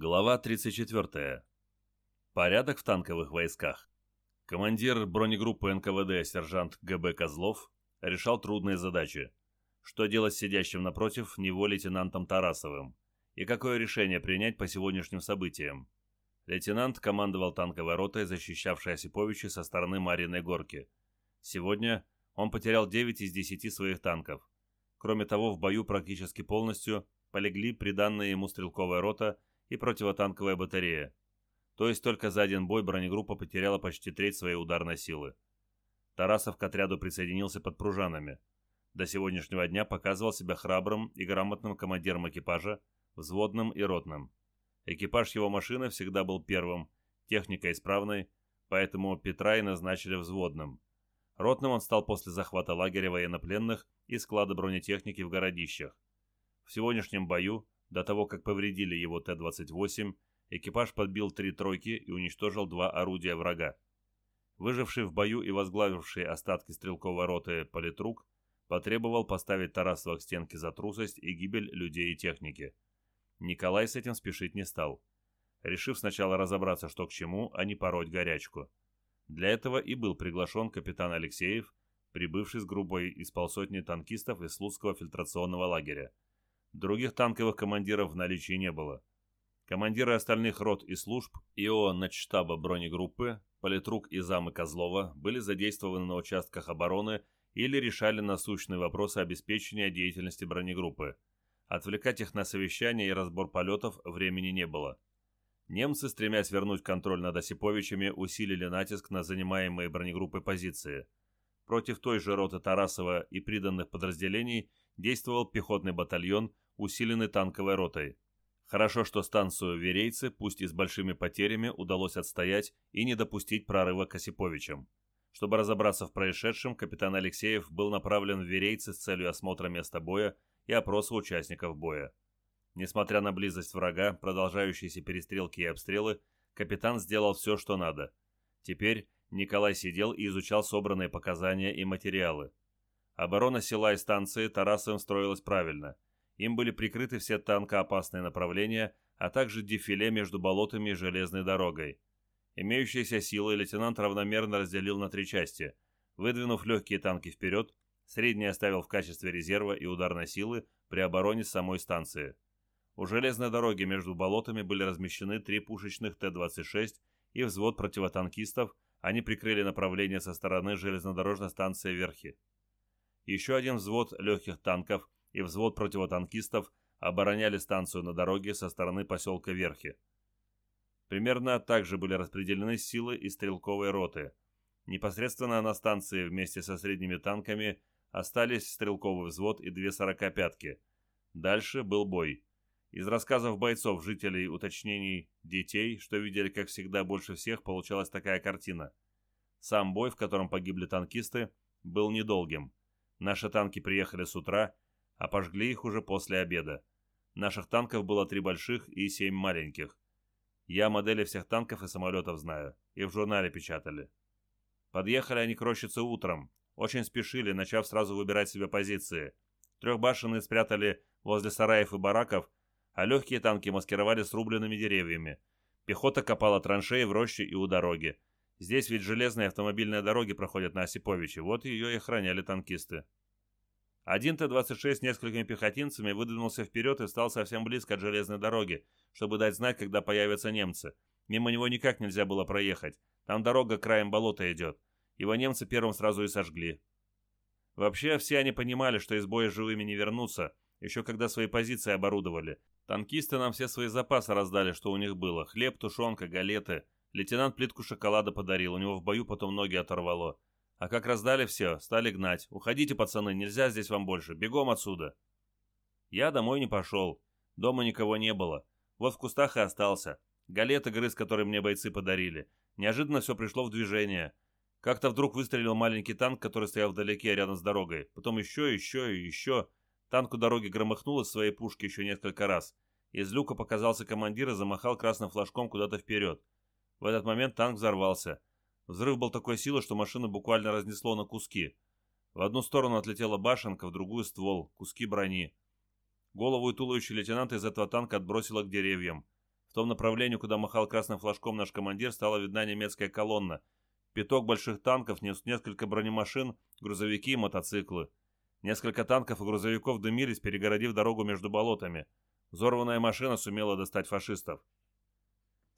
Глава 34. Порядок в танковых войсках. Командир бронегруппы НКВД сержант ГБ Козлов решал трудные задачи. Что делать с сидящим напротив него лейтенантом Тарасовым? И какое решение принять по сегодняшним событиям? Лейтенант командовал танковой ротой, защищавшей Осиповича со стороны Мариной горки. Сегодня он потерял 9 из 10 своих танков. Кроме того, в бою практически полностью полегли приданные ему стрелковая рота и противотанковая батарея. То есть только за один бой бронегруппа потеряла почти треть своей ударной силы. Тарасов к отряду присоединился под пружанами. До сегодняшнего дня показывал себя храбрым и грамотным командиром экипажа, взводным и ротным. Экипаж его машины всегда был первым, техника исправной, поэтому Петра и назначили взводным. Ротным он стал после захвата лагеря военнопленных и склада бронетехники в городищах. В сегодняшнем бою до того, как повредили его Т-28, экипаж подбил три тройки и уничтожил два орудия врага. Выживший в бою и возглавивший остатки стрелковой роты политрук потребовал поставить Тарасова к стенке за трусость и гибель людей и техники. Николай с этим спешить не стал, решив сначала разобраться, что к чему, а не пороть горячку. Для этого и был приглашен капитан Алексеев, прибывший с группой из полсотни танкистов из Слуцкого фильтрационного лагеря. Других танковых командиров в наличии не было. Командиры остальных рот и служб ИО начштаба бронегруппы, политрук и замы Козлова были задействованы на участках обороны или решали насущные вопросы обеспечения деятельности бронегруппы. Отвлекать их на совещания и разбор полетов времени не было. Немцы, стремясь вернуть контроль над Осиповичами, усилили натиск на занимаемые бронегруппой позиции. Против той же роты Тарасова и приданных подразделений действовал пехотный батальон, усиленный танковой ротой. Хорошо, что станцию Верейцы, пусть и с большими потерями, удалось отстоять и не допустить прорыва к Осиповичам. Чтобы разобраться в происшедшем, капитан Алексеев был направлен в Верейцы с целью осмотра места боя и опроса участников боя. Несмотря на близость врага, продолжающиеся перестрелки и обстрелы, капитан сделал все, что надо. Теперь Николай сидел и изучал собранные показания и материалы. Оборона села и станции Тарасовым строилась правильно. Им были прикрыты все танкоопасные направления, а также дефиле между болотами и железной дорогой. Имеющиеся силы лейтенант равномерно разделил на три части. Выдвинув легкие танки вперед, средние оставил в качестве резерва и ударной силы при обороне самой станции. У железной дороги между болотами были размещены три пушечных Т-26 и взвод противотанкистов, они прикрыли направление со стороны железнодорожной станции Верхи еще один взвод легких танков и взвод противотанкистов обороняли станцию на дороге со стороны поселка Верхи. Примерно так же были распределены силы и стрелковые роты. Непосредственно на станции вместе со средними танками остались стрелковый взвод и две сорокопятки. Дальше был бой. Из рассказов бойцов, жителей, уточнений детей, что видели, как всегда, больше всех, получалась такая картина. Сам бой, в котором погибли танкисты, был недолгим. Наши танки приехали с утра, а пожгли их уже после обеда. Наших танков было три больших и семь маленьких. Я модели всех танков и самолетов знаю, и в журнале печатали. Подъехали они к рощице утром, очень спешили, начав сразу выбирать себе позиции. Трехбашенные спрятали возле сараев и бараков, а легкие танки маскировали с рубленными деревьями. Пехота копала траншеи в роще и у дороги. Здесь ведь железные автомобильные дороги проходят на Осиповиче, вот ее и охраняли танкисты. Один Т-26 с несколькими пехотинцами выдвинулся вперед и стал совсем близко от железной дороги, чтобы дать знать, когда появятся немцы. Мимо него никак нельзя было проехать. Там дорога краем болота идет. Его немцы первым сразу и сожгли. Вообще, все они понимали, что из боя живыми не вернутся, еще когда свои позиции оборудовали. Танкисты нам все свои запасы раздали, что у них было. Хлеб, тушенка, галеты – Лейтенант плитку шоколада подарил, у него в бою потом ноги оторвало. А как раздали все, стали гнать. «Уходите, пацаны, нельзя здесь вам больше, бегом отсюда!» Я домой не пошел. Дома никого не было. Вот в кустах и остался. Галеты грыз, которые мне бойцы подарили. Неожиданно все пришло в движение. Как-то вдруг выстрелил маленький танк, который стоял вдалеке, рядом с дорогой. Потом еще, еще и еще. Танк у дороги громыхнул из своей пушки еще несколько раз. Из люка показался командир и замахал красным флажком куда-то вперед. В этот момент танк взорвался. Взрыв был такой силы, что машину буквально разнесло на куски. В одну сторону отлетела башенка, в другую ствол, куски брони. Голову и туловище лейтенанта из этого танка отбросило к деревьям. В том направлении, куда махал красным флажком наш командир, стала видна немецкая колонна. Пяток больших танков, несколько бронемашин, грузовики и мотоциклы. Несколько танков и грузовиков дымились, перегородив дорогу между болотами. Взорванная машина сумела достать фашистов.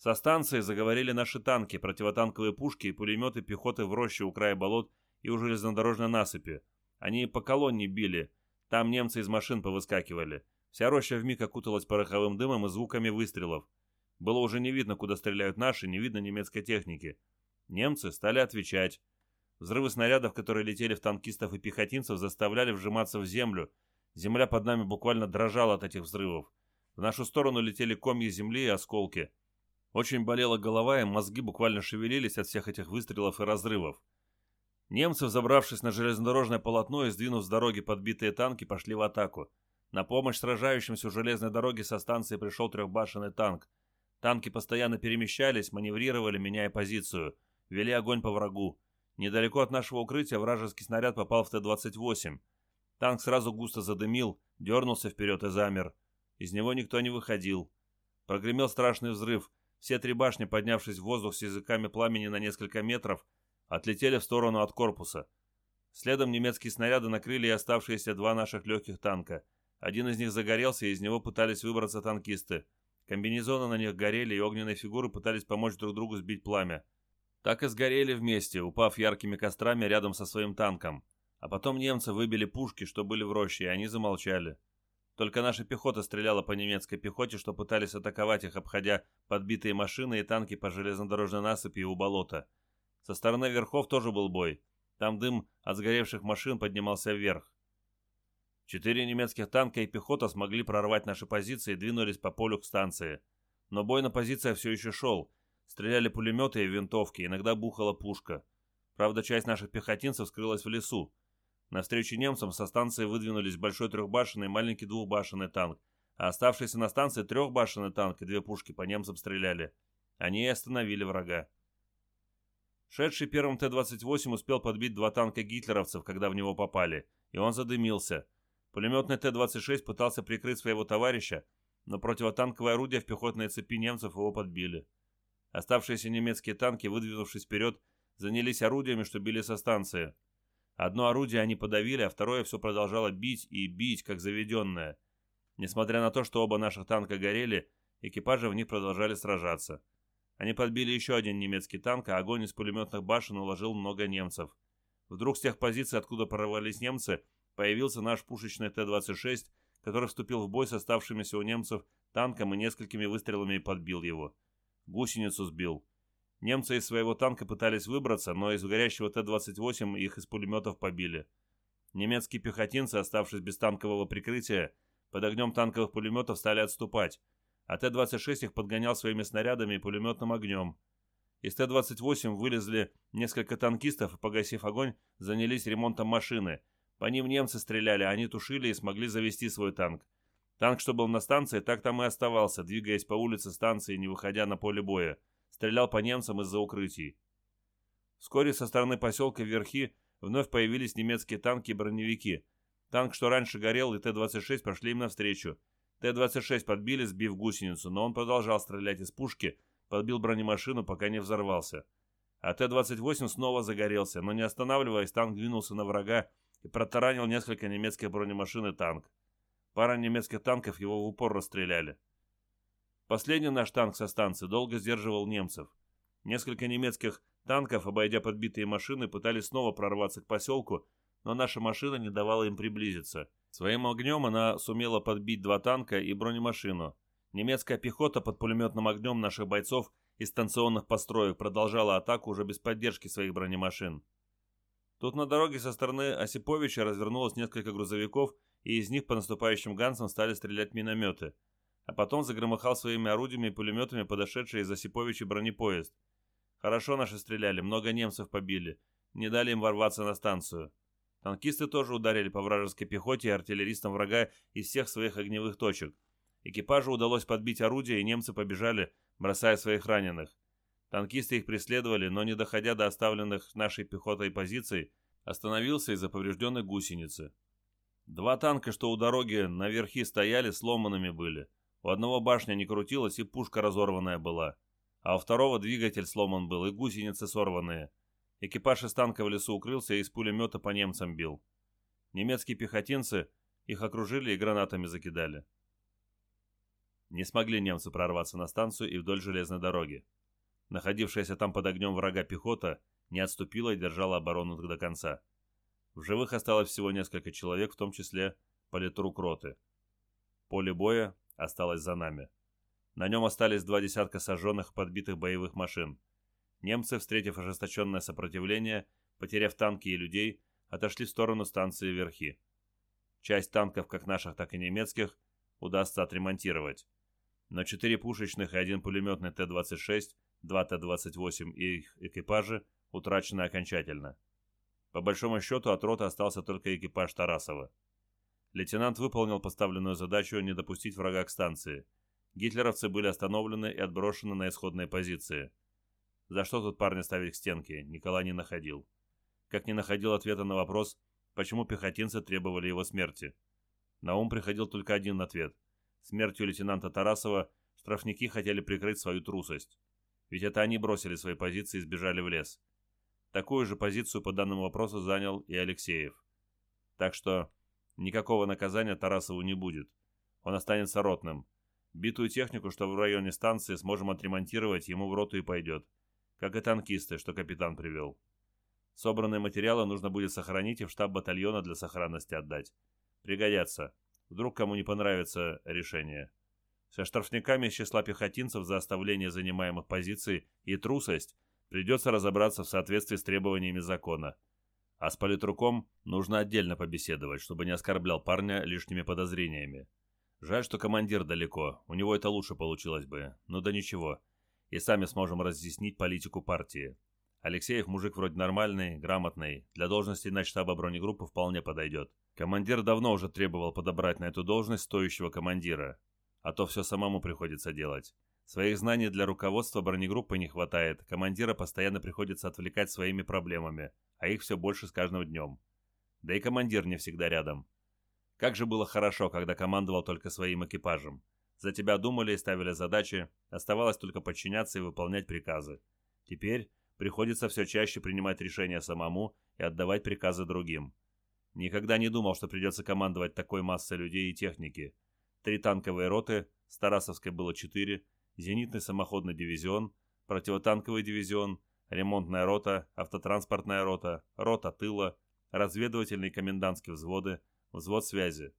Со станции заговорили наши танки, противотанковые пушки и пулеметы пехоты в роще у края болот и у железнодорожной насыпи. Они по колонне били. Там немцы из машин повыскакивали. Вся роща вмиг окуталась пороховым дымом и звуками выстрелов. Было уже не видно, куда стреляют наши, не видно немецкой техники. Немцы стали отвечать. Взрывы снарядов, которые летели в танкистов и пехотинцев, заставляли вжиматься в землю. Земля под нами буквально дрожала от этих взрывов. В нашу сторону летели комья земли и осколки. Очень болела голова, и мозги буквально шевелились от всех этих выстрелов и разрывов. Немцы, забравшись на железнодорожное полотно и сдвинув с дороги подбитые танки, пошли в атаку. На помощь сражающимся у железной дороги со станции пришел трехбашенный танк. Танки постоянно перемещались, маневрировали, меняя позицию. Вели огонь по врагу. Недалеко от нашего укрытия вражеский снаряд попал в Т-28. Танк сразу густо задымил, дернулся вперед и замер. Из него никто не выходил. Прогремел страшный взрыв. Все три башни, поднявшись в воздух с языками пламени на несколько метров, отлетели в сторону от корпуса. Следом немецкие снаряды накрыли и оставшиеся два наших легких танка. Один из них загорелся, и из него пытались выбраться танкисты. Комбинезоны на них горели, и огненные фигуры пытались помочь друг другу сбить пламя. Так и сгорели вместе, упав яркими кострами рядом со своим танком. А потом немцы выбили пушки, что были в роще, и они замолчали. Только наша пехота стреляла по немецкой пехоте, что пытались атаковать их, обходя подбитые машины и танки по железнодорожной насыпи и у болота. Со стороны верхов тоже был бой. Там дым от сгоревших машин поднимался вверх. Четыре немецких танка и пехота смогли прорвать наши позиции и двинулись по полю к станции. Но бой на позициях все еще шел. Стреляли пулеметы и винтовки, иногда бухала пушка. Правда, часть наших пехотинцев скрылась в лесу. Навстречу немцам со станции выдвинулись большой трехбашенный и маленький двухбашенный танк, а оставшиеся на станции трехбашенный танк и две пушки по немцам стреляли. Они и остановили врага. Шедший первым Т-28 успел подбить два танка гитлеровцев, когда в него попали, и он задымился. Пулеметный Т-26 пытался прикрыть своего товарища, но противотанковое орудие в пехотной цепи немцев его подбили. Оставшиеся немецкие танки, выдвинувшись вперед, занялись орудиями, что били со станции. Одно орудие они подавили, а второе все продолжало бить и бить, как заведенное. Несмотря на то, что оба наших танка горели, экипажи в них продолжали сражаться. Они подбили еще один немецкий танк, а огонь из пулеметных башен уложил много немцев. Вдруг с тех позиций, откуда прорвались немцы, появился наш пушечный Т-26, который вступил в бой с оставшимися у немцев танком и несколькими выстрелами подбил его. Гусеницу сбил. Немцы из своего танка пытались выбраться, но из горящего Т-28 их из пулеметов побили. Немецкие пехотинцы, оставшись без танкового прикрытия, под огнем танковых пулеметов стали отступать, а Т-26 их подгонял своими снарядами и пулеметным огнем. Из Т-28 вылезли несколько танкистов и, погасив огонь, занялись ремонтом машины. По ним немцы стреляли, они тушили и смогли завести свой танк. Танк, что был на станции, так там и оставался, двигаясь по улице станции, не выходя на поле боя стрелял по немцам из-за укрытий. Вскоре со стороны поселка Верхи вновь появились немецкие танки и броневики. Танк, что раньше горел, и Т-26 прошли им навстречу. Т-26 подбили, сбив гусеницу, но он продолжал стрелять из пушки, подбил бронемашину, пока не взорвался. А Т-28 снова загорелся, но не останавливаясь, танк двинулся на врага и протаранил несколько немецких бронемашин и танк. Пара немецких танков его в упор расстреляли. Последний наш танк со станции долго сдерживал немцев. Несколько немецких танков, обойдя подбитые машины, пытались снова прорваться к поселку, но наша машина не давала им приблизиться. Своим огнем она сумела подбить два танка и бронемашину. Немецкая пехота под пулеметным огнем наших бойцов из станционных построек продолжала атаку уже без поддержки своих бронемашин. Тут на дороге со стороны Осиповича развернулось несколько грузовиков, и из них по наступающим ганцам стали стрелять минометы – а потом загромыхал своими орудиями и пулеметами подошедший из Осиповича бронепоезд. Хорошо наши стреляли, много немцев побили, не дали им ворваться на станцию. Танкисты тоже ударили по вражеской пехоте и артиллеристам врага из всех своих огневых точек. Экипажу удалось подбить орудия, и немцы побежали, бросая своих раненых. Танкисты их преследовали, но не доходя до оставленных нашей пехотой позиций, остановился из-за поврежденной гусеницы. Два танка, что у дороги наверхи стояли, сломанными были – У одного башня не крутилась и пушка разорванная была, а у второго двигатель сломан был и гусеницы сорванные. Экипаж из танка в лесу укрылся и из пулемета по немцам бил. Немецкие пехотинцы их окружили и гранатами закидали. Не смогли немцы прорваться на станцию и вдоль железной дороги. Находившаяся там под огнем врага пехота не отступила и держала оборону до конца. В живых осталось всего несколько человек, в том числе политрук роты. Поле боя осталось за нами. На нем остались два десятка сожженных подбитых боевых машин. Немцы, встретив ожесточенное сопротивление, потеряв танки и людей, отошли в сторону станции Верхи. Часть танков, как наших, так и немецких, удастся отремонтировать. Но четыре пушечных и один пулеметный Т-26, два Т-28 и их экипажи утрачены окончательно. По большому счету от роты остался только экипаж Тарасова. Лейтенант выполнил поставленную задачу не допустить врага к станции. Гитлеровцы были остановлены и отброшены на исходные позиции. За что тут парня ставить к стенке, Николай не находил. Как не находил ответа на вопрос, почему пехотинцы требовали его смерти. На ум приходил только один ответ. Смертью лейтенанта Тарасова штрафники хотели прикрыть свою трусость. Ведь это они бросили свои позиции и сбежали в лес. Такую же позицию по данному вопросу занял и Алексеев. Так что никакого наказания Тарасову не будет. Он останется ротным. Битую технику, что в районе станции, сможем отремонтировать, ему в роту и пойдет. Как и танкисты, что капитан привел. Собранные материалы нужно будет сохранить и в штаб батальона для сохранности отдать. Пригодятся. Вдруг кому не понравится решение. Со штрафниками из числа пехотинцев за оставление занимаемых позиций и трусость Придется разобраться в соответствии с требованиями закона. А с политруком нужно отдельно побеседовать, чтобы не оскорблял парня лишними подозрениями. Жаль, что командир далеко, у него это лучше получилось бы, но да ничего. И сами сможем разъяснить политику партии. Алексеев мужик вроде нормальный, грамотный, для должности начштаба бронегруппы вполне подойдет. Командир давно уже требовал подобрать на эту должность стоящего командира, а то все самому приходится делать. Своих знаний для руководства бронегруппы не хватает, командира постоянно приходится отвлекать своими проблемами, а их все больше с каждым днем. Да и командир не всегда рядом. Как же было хорошо, когда командовал только своим экипажем. За тебя думали и ставили задачи, оставалось только подчиняться и выполнять приказы. Теперь приходится все чаще принимать решения самому и отдавать приказы другим. Никогда не думал, что придется командовать такой массой людей и техники. Три танковые роты, с Тарасовской было четыре, зенитный самоходный дивизион, противотанковый дивизион, ремонтная рота, автотранспортная рота, рота тыла, разведывательные комендантские взводы, взвод связи.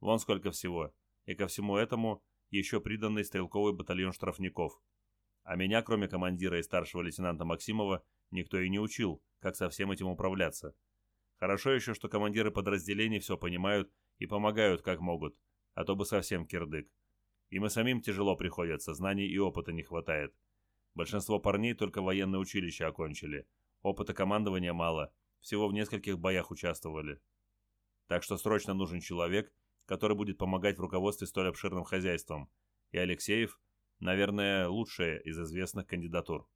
Вон сколько всего. И ко всему этому еще приданный стрелковый батальон штрафников. А меня, кроме командира и старшего лейтенанта Максимова, никто и не учил, как со всем этим управляться. Хорошо еще, что командиры подразделений все понимают и помогают как могут, а то бы совсем кирдык. Им и самим тяжело приходится, знаний и опыта не хватает. Большинство парней только военное училище окончили. Опыта командования мало, всего в нескольких боях участвовали. Так что срочно нужен человек, который будет помогать в руководстве столь обширным хозяйством. И Алексеев, наверное, лучшая из известных кандидатур.